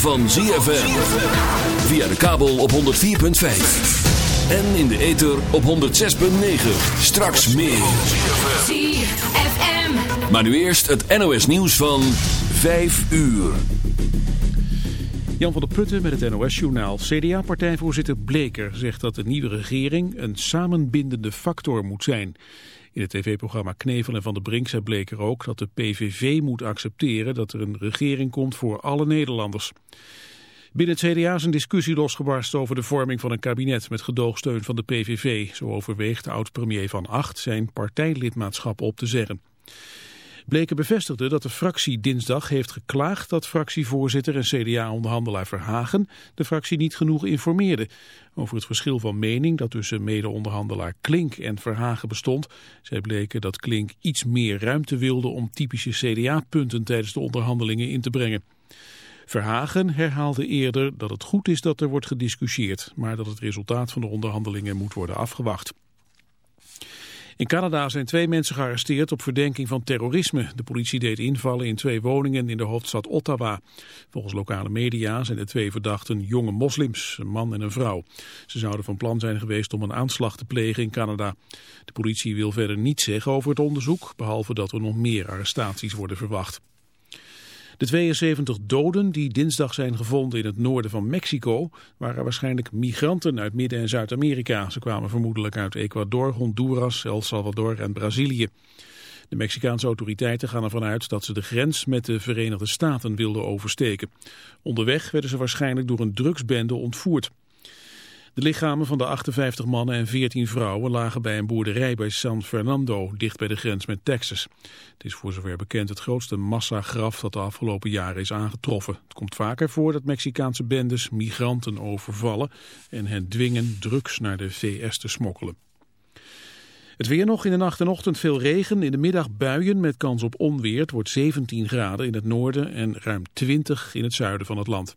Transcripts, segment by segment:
van ZFM. Via de kabel op 104.5. En in de ether op 106.9. Straks meer. ZFM. Maar nu eerst het NOS nieuws van 5 uur. Jan van der Putten met het NOS-journaal. CDA-partijvoorzitter Bleker zegt dat de nieuwe regering een samenbindende factor moet zijn. In het tv-programma Knevel en Van der Brink zei Bleker ook dat de PVV moet accepteren dat er een regering komt voor alle Nederlanders. Binnen het CDA is een discussie losgebarst over de vorming van een kabinet met gedoogsteun van de PVV. Zo overweegt oud-premier Van Acht zijn partijlidmaatschap op te zeggen. Bleker bevestigde dat de fractie dinsdag heeft geklaagd dat fractievoorzitter en CDA-onderhandelaar Verhagen de fractie niet genoeg informeerde. Over het verschil van mening dat tussen mede-onderhandelaar Klink en Verhagen bestond, zei Bleker dat Klink iets meer ruimte wilde om typische CDA-punten tijdens de onderhandelingen in te brengen. Verhagen herhaalde eerder dat het goed is dat er wordt gediscussieerd, maar dat het resultaat van de onderhandelingen moet worden afgewacht. In Canada zijn twee mensen gearresteerd op verdenking van terrorisme. De politie deed invallen in twee woningen in de hoofdstad Ottawa. Volgens lokale media zijn de twee verdachten jonge moslims, een man en een vrouw. Ze zouden van plan zijn geweest om een aanslag te plegen in Canada. De politie wil verder niets zeggen over het onderzoek, behalve dat er nog meer arrestaties worden verwacht. De 72 doden die dinsdag zijn gevonden in het noorden van Mexico waren waarschijnlijk migranten uit Midden- en Zuid-Amerika. Ze kwamen vermoedelijk uit Ecuador, Honduras, El Salvador en Brazilië. De Mexicaanse autoriteiten gaan ervan uit dat ze de grens met de Verenigde Staten wilden oversteken. Onderweg werden ze waarschijnlijk door een drugsbende ontvoerd. De lichamen van de 58 mannen en 14 vrouwen lagen bij een boerderij bij San Fernando, dicht bij de grens met Texas. Het is voor zover bekend het grootste massagraf dat de afgelopen jaren is aangetroffen. Het komt vaker voor dat Mexicaanse bendes migranten overvallen en hen dwingen drugs naar de VS te smokkelen. Het weer nog in de nacht en ochtend veel regen. In de middag buien met kans op onweer. Het wordt 17 graden in het noorden en ruim 20 in het zuiden van het land.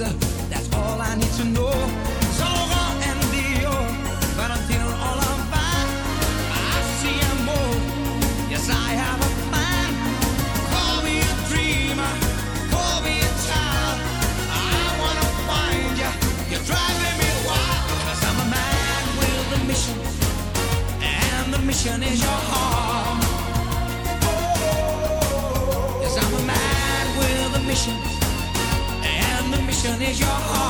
That's all I need to know. is your heart?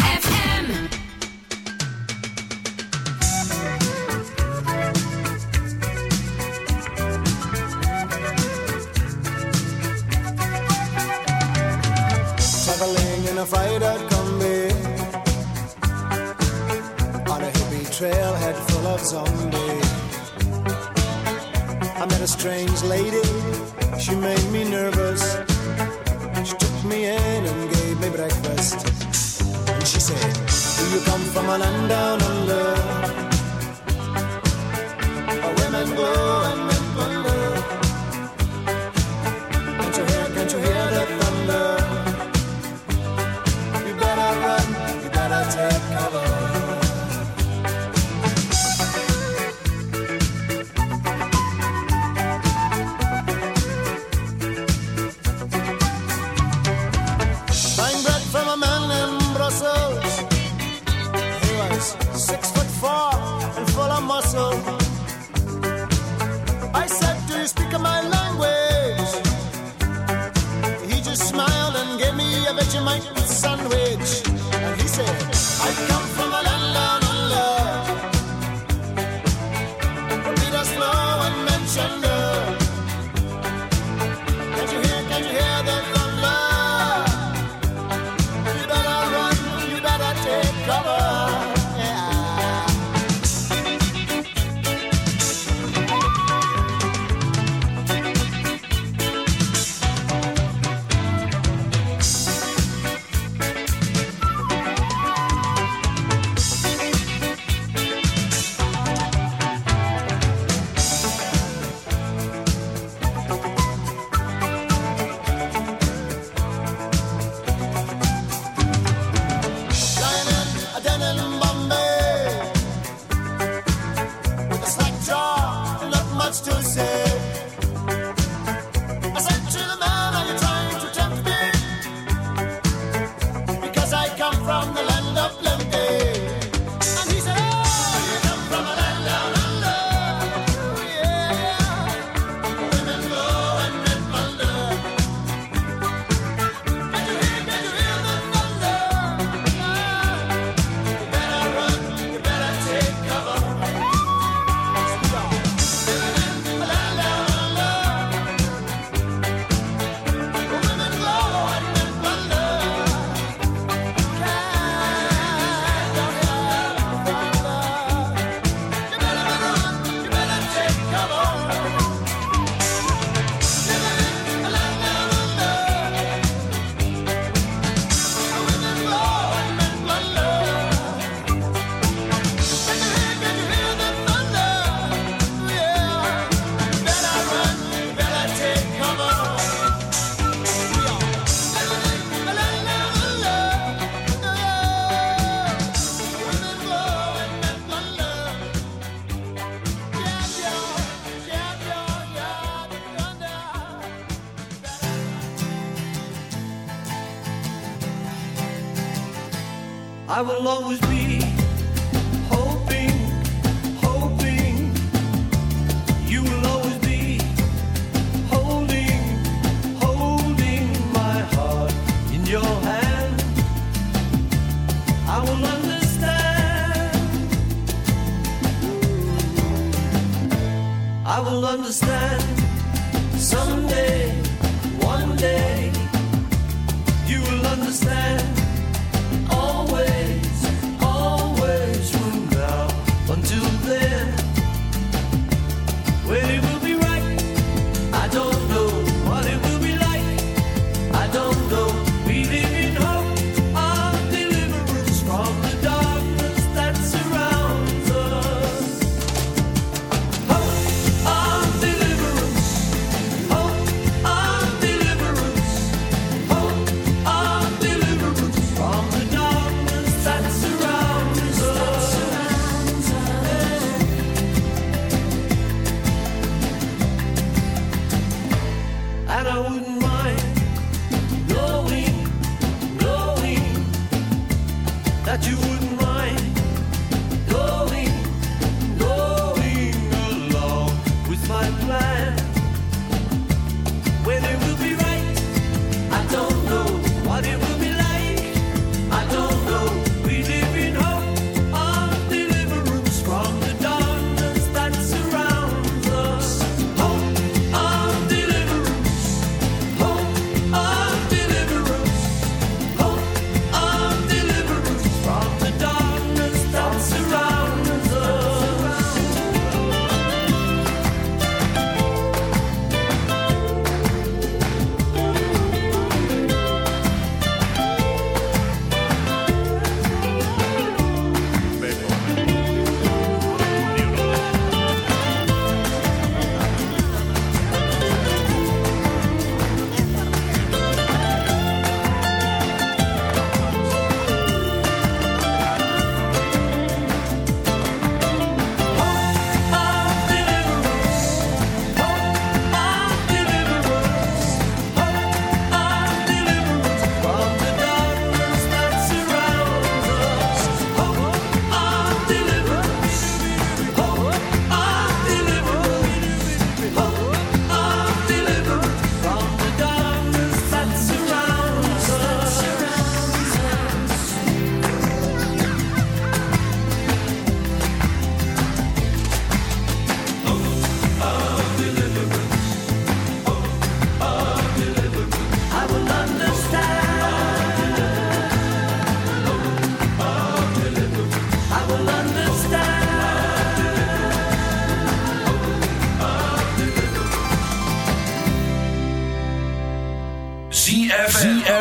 I will always be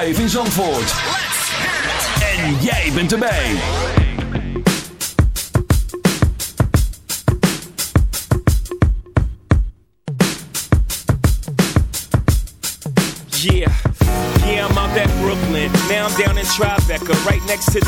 live in Zandvoort. En jij bent erbij. Yeah, yeah, I'm out at Brooklyn. Now I'm down in Tribeca, right next to the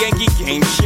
Yankee game.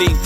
is blinding. Girls need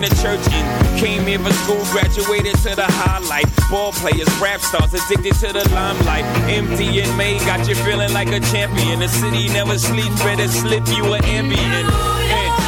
the church and Came here for school, graduated to the highlight. Ball players, rap stars, addicted to the limelight. Empty and May got you feeling like a champion. The city never sleeps, better slip you an ambient.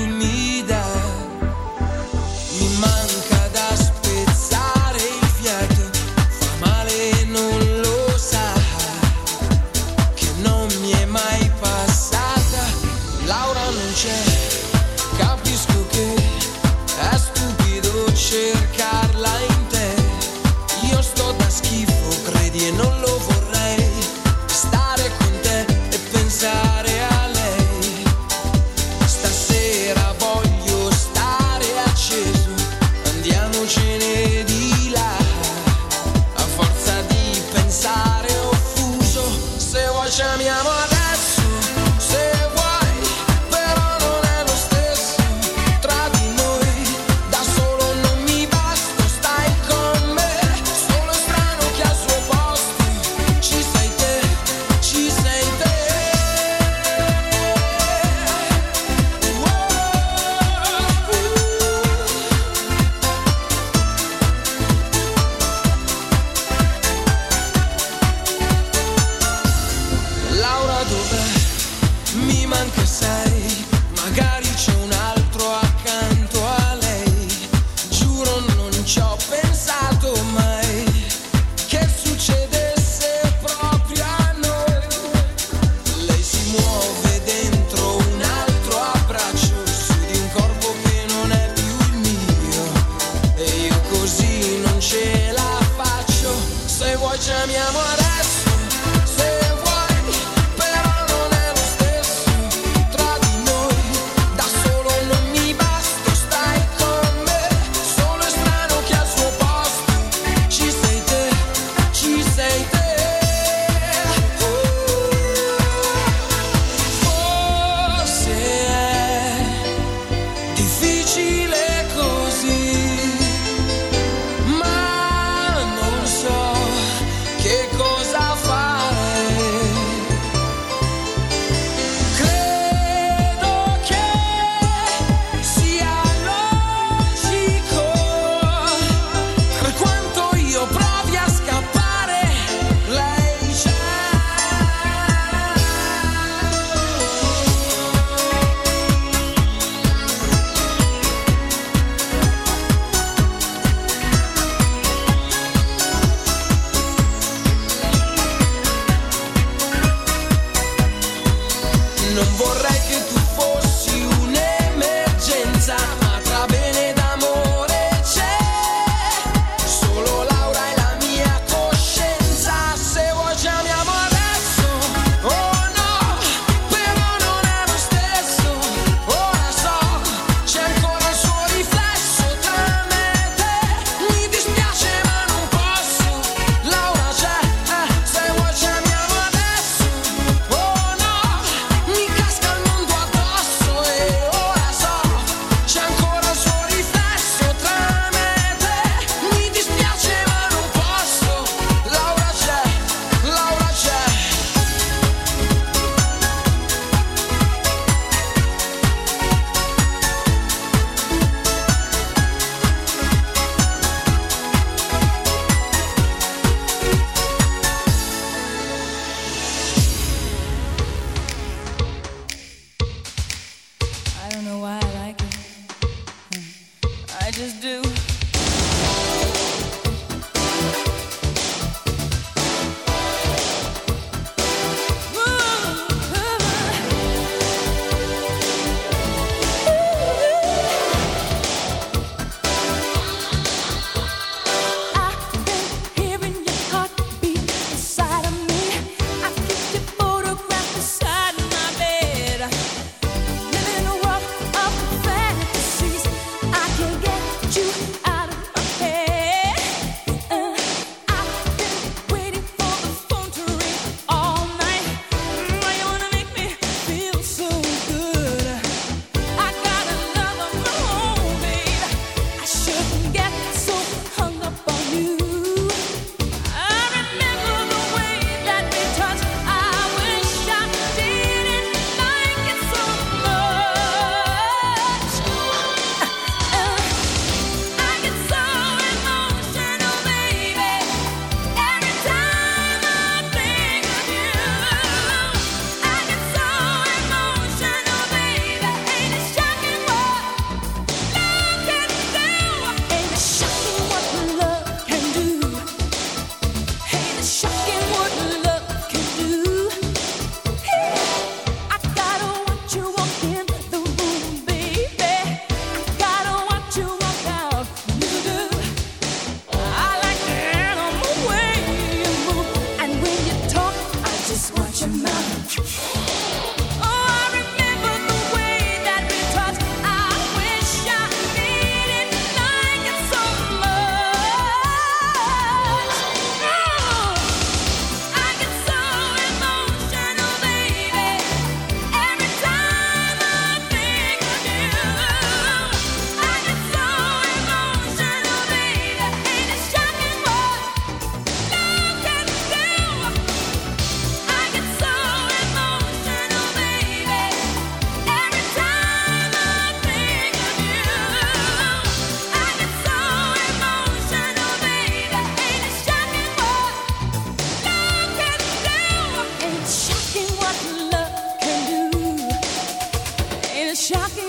shock